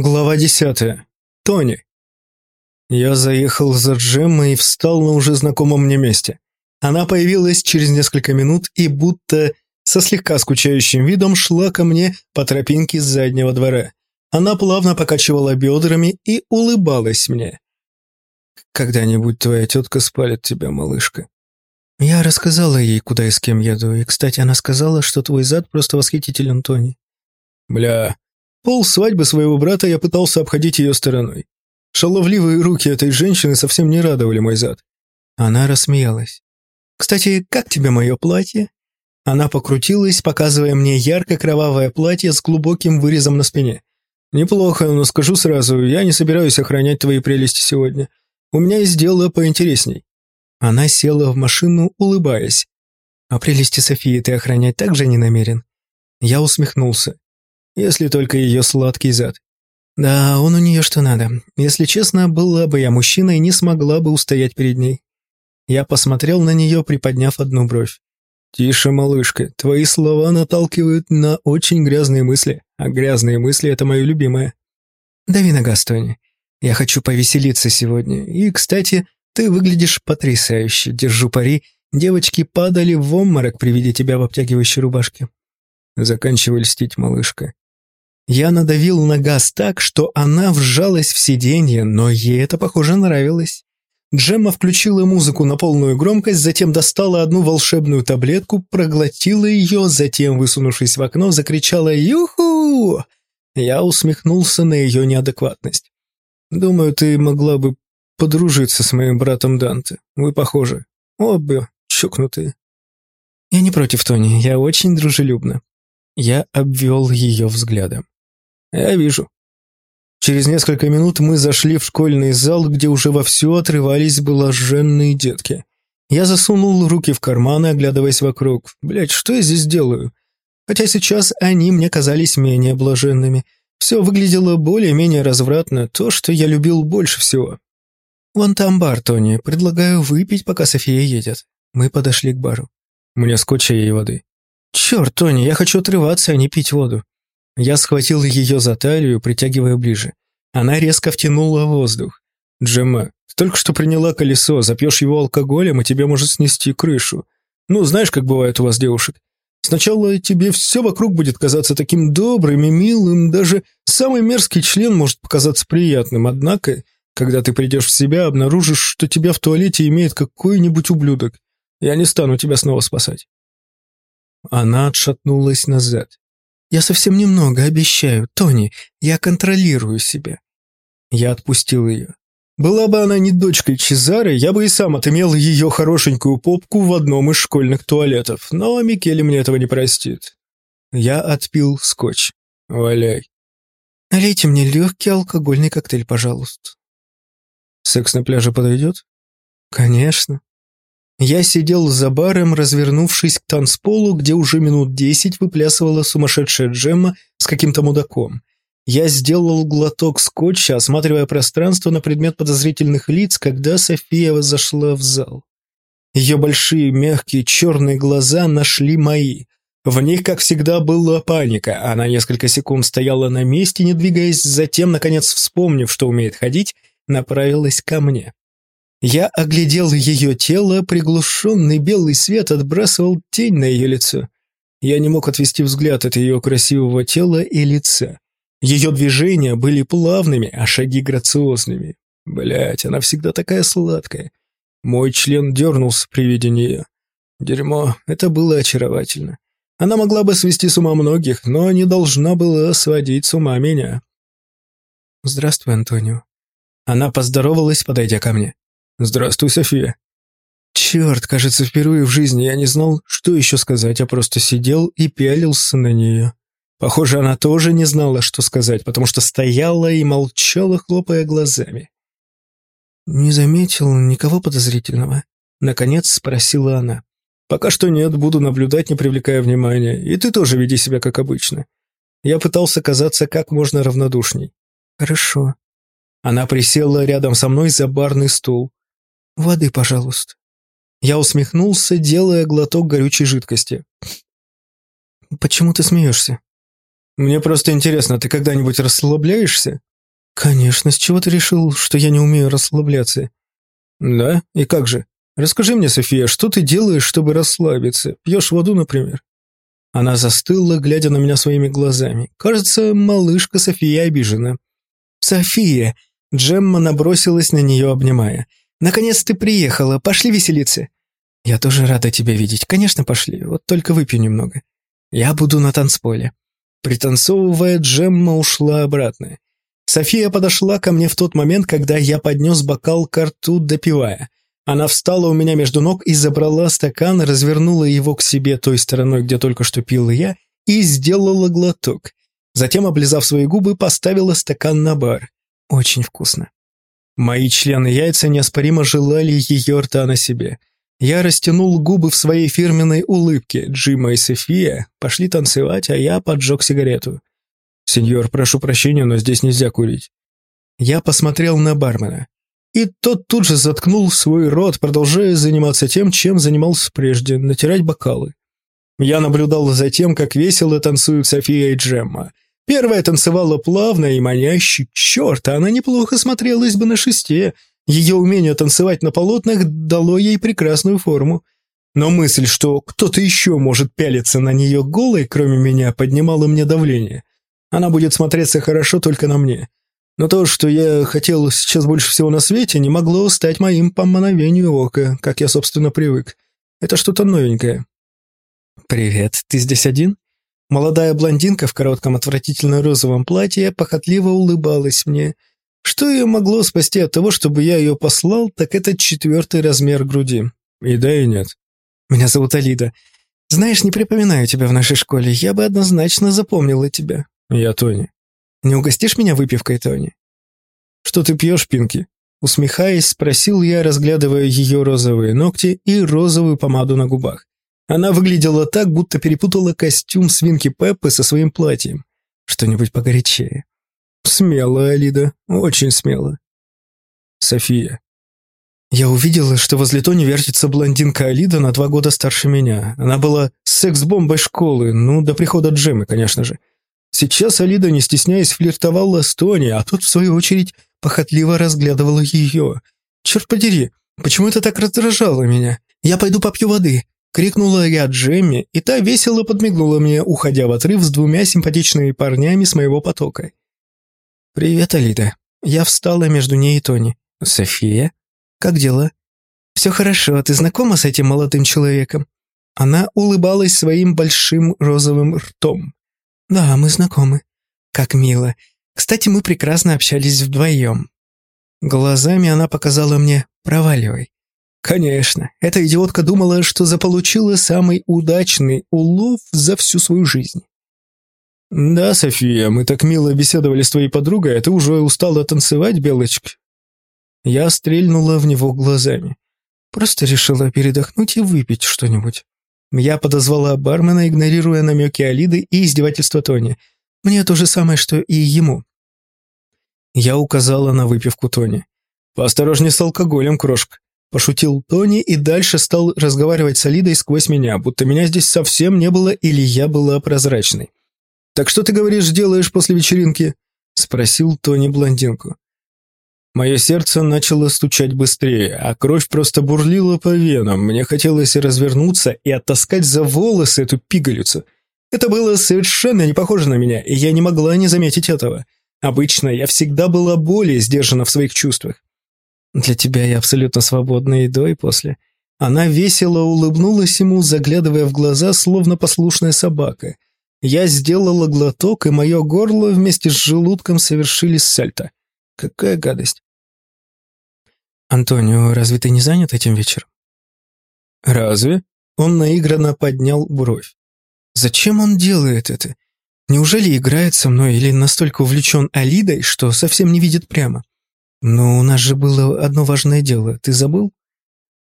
Глава десятая. Тони. Я заехал за Джеммой и встал на уже знакомом мне месте. Она появилась через несколько минут и будто со слегка скучающим видом шла ко мне по тропинке с заднего двора. Она плавно покачивала бедрами и улыбалась мне. «Когда-нибудь твоя тетка спалит тебя, малышка». Я рассказала ей, куда и с кем еду, и, кстати, она сказала, что твой зад просто восхитителен, Тони. Бля, Пол свадьбы своего брата я пытался обходить ее стороной. Шаловливые руки этой женщины совсем не радовали мой зад. Она рассмеялась. «Кстати, как тебе мое платье?» Она покрутилась, показывая мне ярко-кровавое платье с глубоким вырезом на спине. «Неплохо, но скажу сразу, я не собираюсь охранять твои прелести сегодня. У меня есть дело поинтересней». Она села в машину, улыбаясь. «А прелести Софии ты охранять также не намерен?» Я усмехнулся если только ее сладкий зад. Да, он у нее что надо. Если честно, была бы я мужчина и не смогла бы устоять перед ней. Я посмотрел на нее, приподняв одну бровь. «Тише, малышка, твои слова наталкивают на очень грязные мысли, а грязные мысли — это мое любимое». «Дави на газ, Тони. Я хочу повеселиться сегодня. И, кстати, ты выглядишь потрясающе. Держу пари, девочки падали в обморок при виде тебя в обтягивающей рубашке». Заканчивай льстить, малышка. Я надавил на газ так, что она вжалась в сиденье, но ей это, похоже, нравилось. Джемма включила музыку на полную громкость, затем достала одну волшебную таблетку, проглотила ее, затем, высунувшись в окно, закричала «Юху!». Я усмехнулся на ее неадекватность. «Думаю, ты могла бы подружиться с моим братом Данте. Вы похожи. Обе чокнутые». «Я не против, Тони, я очень дружелюбна». Я обвел ее взглядом. Я вижу. Через несколько минут мы зашли в школьный зал, где уже вовсю отрывались блаженные детки. Я засунул руки в карманы, оглядываясь вокруг. Блять, что я здесь делаю? Хотя сейчас они мне казались менее блаженными. Все выглядело более-менее развратно, то, что я любил больше всего. «Вон там бар, Тони. Предлагаю выпить, пока София едет». Мы подошли к бару. Мне скотча ей воды. «Черт, Тони, я хочу отрываться, а не пить воду». Я схватил ее за талию, притягивая ближе. Она резко втянула воздух. «Джемма, только что приняла колесо, запьешь его алкоголем, и тебе может снести крышу. Ну, знаешь, как бывает у вас девушек. Сначала тебе все вокруг будет казаться таким добрым и милым, даже самый мерзкий член может показаться приятным, однако, когда ты придешь в себя, обнаружишь, что тебя в туалете имеет какой-нибудь ублюдок. Я не стану тебя снова спасать». Она отшатнулась назад. Я совсем немного, обещаю. Тони, я контролирую себя». Я отпустил ее. Была бы она не дочкой Чезары, я бы и сам отымел ее хорошенькую попку в одном из школьных туалетов, но Микеле мне этого не простит. Я отпил скотч. Валяй. Налейте мне легкий алкогольный коктейль, пожалуйста. Секс на пляже подойдет? Конечно. Я сидел за баром, развернувшись к танцполу, где уже минут десять выплясывала сумасшедшая Джемма с каким-то мудаком. Я сделал глоток скотча, осматривая пространство на предмет подозрительных лиц, когда София зашла в зал. Ее большие, мягкие, черные глаза нашли мои. В них, как всегда, была паника. Она несколько секунд стояла на месте, не двигаясь, затем, наконец, вспомнив, что умеет ходить, направилась ко мне. Я оглядел ее тело, приглушенный белый свет отбрасывал тень на ее лицо. Я не мог отвести взгляд от ее красивого тела и лица. Ее движения были плавными, а шаги грациозными. Блять, она всегда такая сладкая. Мой член дернулся при виде нее. Дерьмо, это было очаровательно. Она могла бы свести с ума многих, но не должна была сводить с ума меня. «Здравствуй, Антонио». Она поздоровалась, подойдя ко мне. «Здравствуй, София». Черт, кажется, впервые в жизни я не знал, что еще сказать, а просто сидел и пялился на нее. Похоже, она тоже не знала, что сказать, потому что стояла и молчала, хлопая глазами. «Не заметил никого подозрительного?» Наконец спросила она. «Пока что нет, буду наблюдать, не привлекая внимания. И ты тоже веди себя как обычно». Я пытался казаться как можно равнодушней. «Хорошо». Она присела рядом со мной за барный стул. «Воды, пожалуйста». Я усмехнулся, делая глоток горючей жидкости. «Почему ты смеешься?» «Мне просто интересно, ты когда-нибудь расслабляешься?» «Конечно, с чего ты решил, что я не умею расслабляться?» «Да? И как же? Расскажи мне, София, что ты делаешь, чтобы расслабиться? Пьешь воду, например?» Она застыла, глядя на меня своими глазами. Кажется, малышка София обижена. «София!» Джемма набросилась на нее, обнимая. «Наконец ты приехала, пошли веселиться!» «Я тоже рада тебя видеть. Конечно, пошли. Вот только выпью немного. Я буду на танцполе». Пританцовывая, Джемма ушла обратно. София подошла ко мне в тот момент, когда я поднес бокал к рту, допивая. Она встала у меня между ног и забрала стакан, развернула его к себе той стороной, где только что пил я, и сделала глоток. Затем, облизав свои губы, поставила стакан на бар. Очень вкусно. Мои члены яйца неоспоримо желали ее рта на себе. Я растянул губы в своей фирменной улыбке. Джима и София пошли танцевать, а я поджег сигарету. «Сеньор, прошу прощения, но здесь нельзя курить». Я посмотрел на бармена. И тот тут же заткнул свой рот, продолжая заниматься тем, чем занимался прежде, натирать бокалы. Я наблюдал за тем, как весело танцуют София и Джемма. Первая танцевала плавно и маняще. Черт, она неплохо смотрелась бы на шесте. Ее умение танцевать на полотнах дало ей прекрасную форму. Но мысль, что кто-то еще может пялиться на нее голой, кроме меня, поднимала мне давление. Она будет смотреться хорошо только на мне. Но то, что я хотел сейчас больше всего на свете, не могло стать моим по мановению ока, как я, собственно, привык. Это что-то новенькое. «Привет, ты здесь один?» Молодая блондинка в коротком отвратительно розовом платье похотливо улыбалась мне. Что ее могло спасти от того, чтобы я ее послал, так это четвертый размер груди. И да, и нет. Меня зовут Алида. Знаешь, не припоминаю тебя в нашей школе, я бы однозначно запомнила тебя. Я Тони. Не угостишь меня выпивкой, Тони? Что ты пьешь, Пинки? Усмехаясь, спросил я, разглядывая ее розовые ногти и розовую помаду на губах. Она выглядела так, будто перепутала костюм свинки Пеппы со своим платьем. Что-нибудь погорячее. Смело, Алида, очень смело. София. Я увидела, что возле Тони вертится блондинка Алида на два года старше меня. Она была секс-бомбой школы, ну, до прихода Джемы, конечно же. Сейчас Алида, не стесняясь, флиртовала с Тони, а тот, в свою очередь, похотливо разглядывал ее. «Черт подери, почему это так раздражало меня? Я пойду попью воды», Крикнула я Джемми, и та весело подмигнула мне, уходя в отрыв с двумя симпатичными парнями с моего потока. «Привет, Алида». Я встала между ней и Тони. «София? Как дела?» «Все хорошо, ты знакома с этим молодым человеком?» Она улыбалась своим большим розовым ртом. «Да, мы знакомы». «Как мило. Кстати, мы прекрасно общались вдвоем». Глазами она показала мне «проваливай». Конечно, эта идиотка думала, что заполучила самый удачный улов за всю свою жизнь. «Да, София, мы так мило беседовали с твоей подругой, а ты уже устала танцевать, Белочка?» Я стрельнула в него глазами. Просто решила передохнуть и выпить что-нибудь. Я подозвала бармена, игнорируя намеки Алиды и издевательства Тони. Мне то же самое, что и ему. Я указала на выпивку Тони. «Поосторожней с алкоголем, крошка. Пошутил Тони и дальше стал разговаривать с Алидой сквозь меня, будто меня здесь совсем не было или я была прозрачной. «Так что ты, говоришь, делаешь после вечеринки?» – спросил Тони блондинку. Мое сердце начало стучать быстрее, а кровь просто бурлила по венам. Мне хотелось развернуться и оттаскать за волосы эту пигалицу. Это было совершенно не похоже на меня, и я не могла не заметить этого. Обычно я всегда была более сдержана в своих чувствах. Для тебя я абсолютно свободна и до, и после». Она весело улыбнулась ему, заглядывая в глаза, словно послушная собака. Я сделала глоток, и мое горло вместе с желудком совершили сальто. Какая гадость. «Антонио, разве ты не занят этим вечером?» «Разве?» Он наигранно поднял бровь. «Зачем он делает это? Неужели играет со мной или настолько увлечен Алидой, что совсем не видит прямо?» «Но у нас же было одно важное дело, ты забыл?»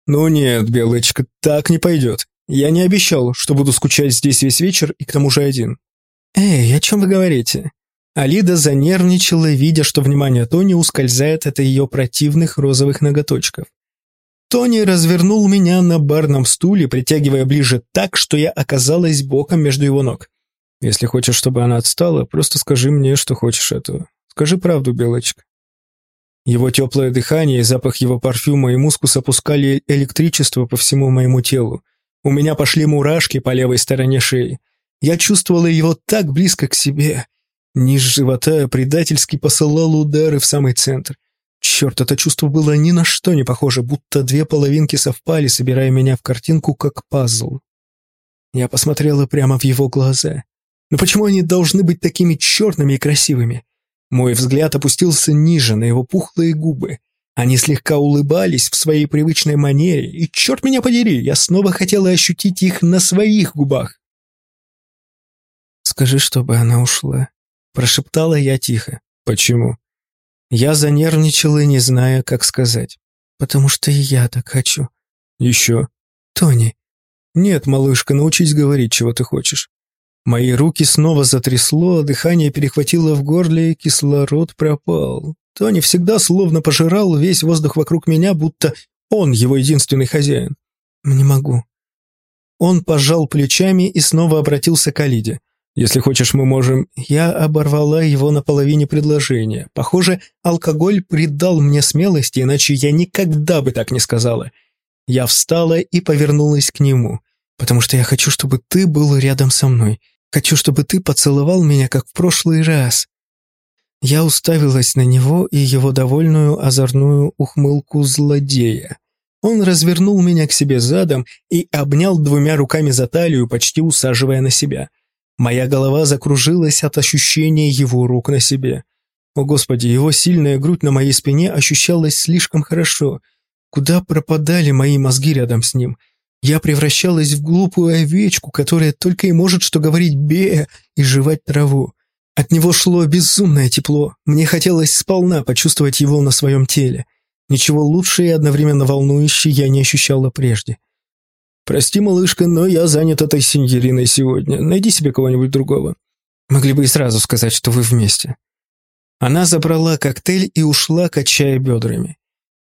«Ну нет, Белочка, так не пойдет. Я не обещал, что буду скучать здесь весь вечер и к тому же один». «Эй, о чем вы говорите?» Алида занервничала, видя, что внимание Тони ускользает от ее противных розовых ноготочков. Тони развернул меня на барном стуле, притягивая ближе так, что я оказалась боком между его ног. «Если хочешь, чтобы она отстала, просто скажи мне, что хочешь этого. Скажи правду, Белочка». Его теплое дыхание и запах его парфюма и мускус опускали электричество по всему моему телу. У меня пошли мурашки по левой стороне шеи. Я чувствовала его так близко к себе. Низ живота предательски посылал удары в самый центр. Черт, это чувство было ни на что не похоже, будто две половинки совпали, собирая меня в картинку, как пазл. Я посмотрела прямо в его глаза. Но почему они должны быть такими черными и красивыми? Мой взгляд опустился ниже, на его пухлые губы. Они слегка улыбались в своей привычной манере, и, черт меня подери, я снова хотела ощутить их на своих губах. «Скажи, чтобы она ушла», — прошептала я тихо. «Почему?» Я занервничала, не зная, как сказать. «Потому что и я так хочу». «Еще?» «Тони». «Нет, малышка, научись говорить, чего ты хочешь». Мои руки снова затрясло, дыхание перехватило в горле, кислород пропал. Тони всегда словно пожирал весь воздух вокруг меня, будто он его единственный хозяин. «Не могу». Он пожал плечами и снова обратился к Алиде. «Если хочешь, мы можем...» Я оборвала его на половине предложения. Похоже, алкоголь придал мне смелости, иначе я никогда бы так не сказала. Я встала и повернулась к нему. «Потому что я хочу, чтобы ты был рядом со мной. Хочу, чтобы ты поцеловал меня, как в прошлый раз». Я уставилась на него и его довольную озорную ухмылку злодея. Он развернул меня к себе задом и обнял двумя руками за талию, почти усаживая на себя. Моя голова закружилась от ощущения его рук на себе. О господи, его сильная грудь на моей спине ощущалась слишком хорошо. Куда пропадали мои мозги рядом с ним? Я превращалась в глупую овечку, которая только и может что говорить «бе» и жевать траву. От него шло безумное тепло. Мне хотелось сполна почувствовать его на своем теле. Ничего лучше и одновременно волнующе я не ощущала прежде. «Прости, малышка, но я занят этой синьориной сегодня. Найди себе кого-нибудь другого». Могли бы и сразу сказать, что вы вместе. Она забрала коктейль и ушла, качая бедрами.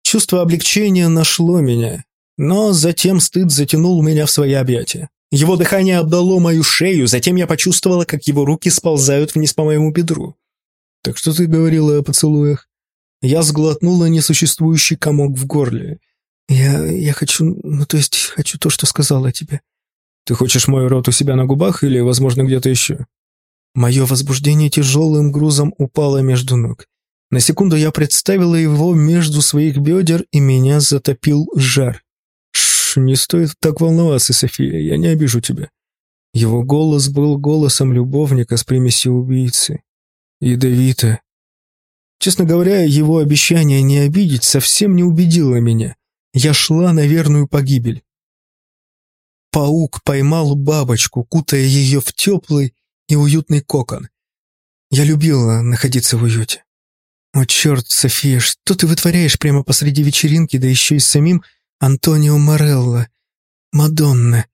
Чувство облегчения нашло меня, но затем стыд затянул меня в свои объятия. Его дыхание обдало мою шею, затем я почувствовала, как его руки сползают вниз по моему бедру. «Так что ты говорила о поцелуях?» Я сглотнула несуществующий комок в горле. «Я... я хочу... ну, то есть, хочу то, что сказала тебе». «Ты хочешь мой рот у себя на губах или, возможно, где-то еще?» Мое возбуждение тяжелым грузом упало между ног. На секунду я представила его между своих бедер, и меня затопил жар не стоит так волноваться, София, я не обижу тебя». Его голос был голосом любовника с примесью убийцы. Ядовито. Честно говоря, его обещание не обидеть совсем не убедило меня. Я шла на верную погибель. Паук поймал бабочку, кутая ее в теплый и уютный кокон. Я любила находиться в уюте. О, черт, София, что ты вытворяешь прямо посреди вечеринки, да еще и с самим Антонио Морелло. Мадонна.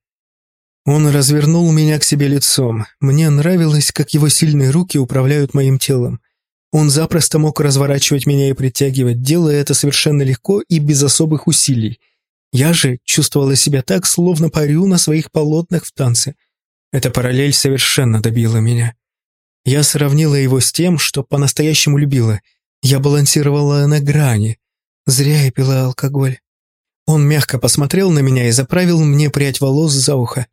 Он развернул меня к себе лицом. Мне нравилось, как его сильные руки управляют моим телом. Он запросто мог разворачивать меня и притягивать, делая это совершенно легко и без особых усилий. Я же чувствовала себя так, словно парю на своих полотнах в танце. Эта параллель совершенно добила меня. Я сравнила его с тем, что по-настоящему любила. Я балансировала на грани. Зря я пила алкоголь. Он мягко посмотрел на меня и заправил мне прядь волос за ухо.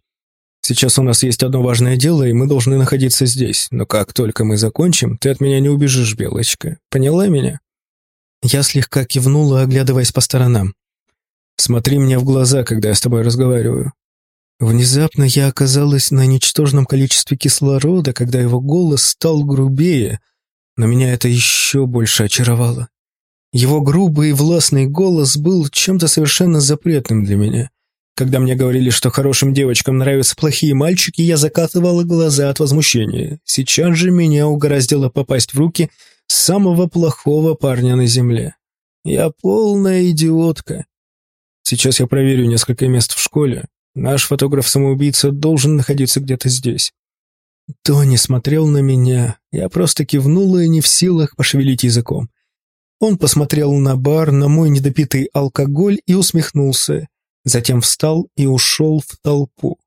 «Сейчас у нас есть одно важное дело, и мы должны находиться здесь. Но как только мы закончим, ты от меня не убежишь, Белочка. Поняла меня?» Я слегка кивнула, оглядываясь по сторонам. «Смотри мне в глаза, когда я с тобой разговариваю». Внезапно я оказалась на ничтожном количестве кислорода, когда его голос стал грубее, но меня это еще больше очаровало. Его грубый и властный голос был чем-то совершенно запретным для меня. Когда мне говорили, что хорошим девочкам нравятся плохие мальчики, я закатывала глаза от возмущения. Сейчас же меня угораздило попасть в руки самого плохого парня на земле. Я полная идиотка. Сейчас я проверю несколько мест в школе. Наш фотограф-самоубийца должен находиться где-то здесь. Тони смотрел на меня. Я просто кивнула и не в силах пошевелить языком. Он посмотрел на бар, на мой недопитый алкоголь и усмехнулся. Затем встал и ушел в толпу.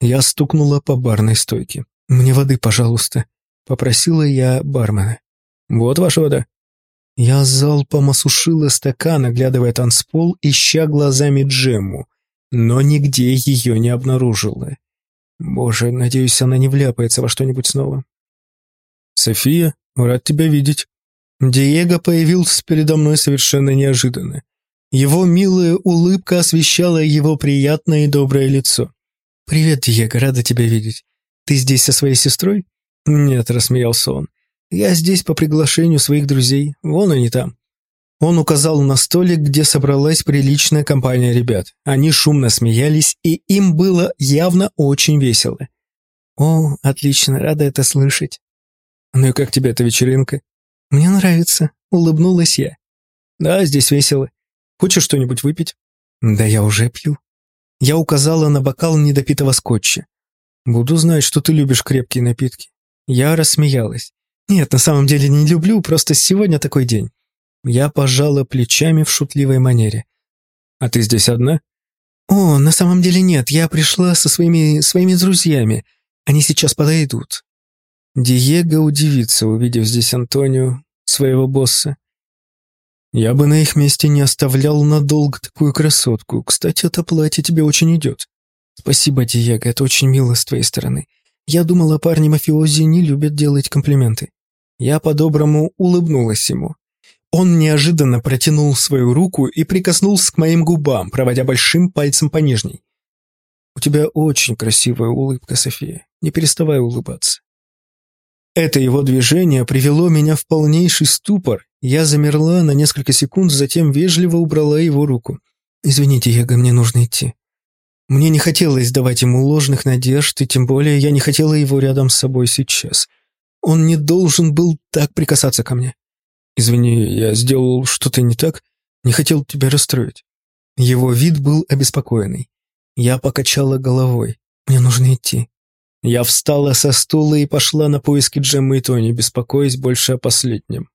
Я стукнула по барной стойке. «Мне воды, пожалуйста», — попросила я бармена. Вот ваша вода». Я залпом осушила стакан, оглядывая танцпол, ища глазами Джемму, но нигде ее не обнаружила. Боже, надеюсь, она не вляпается во что-нибудь снова. «София, рад тебя видеть». Диего появился передо мной совершенно неожиданно. Его милая улыбка освещала его приятное и доброе лицо. «Привет, Диего, рада тебя видеть. Ты здесь со своей сестрой?» «Нет», — рассмеялся он. «Я здесь по приглашению своих друзей. Вон они там». Он указал на столик, где собралась приличная компания ребят. Они шумно смеялись, и им было явно очень весело. «О, отлично, рада это слышать». «Ну и как тебе эта вечеринка?» «Мне нравится», — улыбнулась я. «Да, здесь весело. Хочешь что-нибудь выпить?» «Да я уже пью». Я указала на бокал недопитого скотча. «Буду знать, что ты любишь крепкие напитки». Я рассмеялась. «Нет, на самом деле не люблю, просто сегодня такой день». Я пожала плечами в шутливой манере. «А ты здесь одна?» «О, на самом деле нет, я пришла со своими своими друзьями. Они сейчас подойдут». Диего удивится, увидев здесь Антонио, своего босса. Я бы на их месте не оставлял надолго такую красотку. Кстати, это платье тебе очень идет. Спасибо, Диего, это очень мило с твоей стороны. Я думала, парни мафиози не любят делать комплименты. Я по-доброму улыбнулась ему. Он неожиданно протянул свою руку и прикоснулся к моим губам, проводя большим пальцем по нижней. «У тебя очень красивая улыбка, София. Не переставай улыбаться». Это его движение привело меня в полнейший ступор. Я замерла на несколько секунд, затем вежливо убрала его руку. «Извините, Его, мне нужно идти». Мне не хотелось давать ему ложных надежд, и тем более я не хотела его рядом с собой сейчас. Он не должен был так прикасаться ко мне. «Извини, я сделал что-то не так, не хотел тебя расстроить». Его вид был обеспокоенный. Я покачала головой. «Мне нужно идти». Я встала со стула и пошла на поиски Джеммы и Тони, беспокоясь больше о последнем.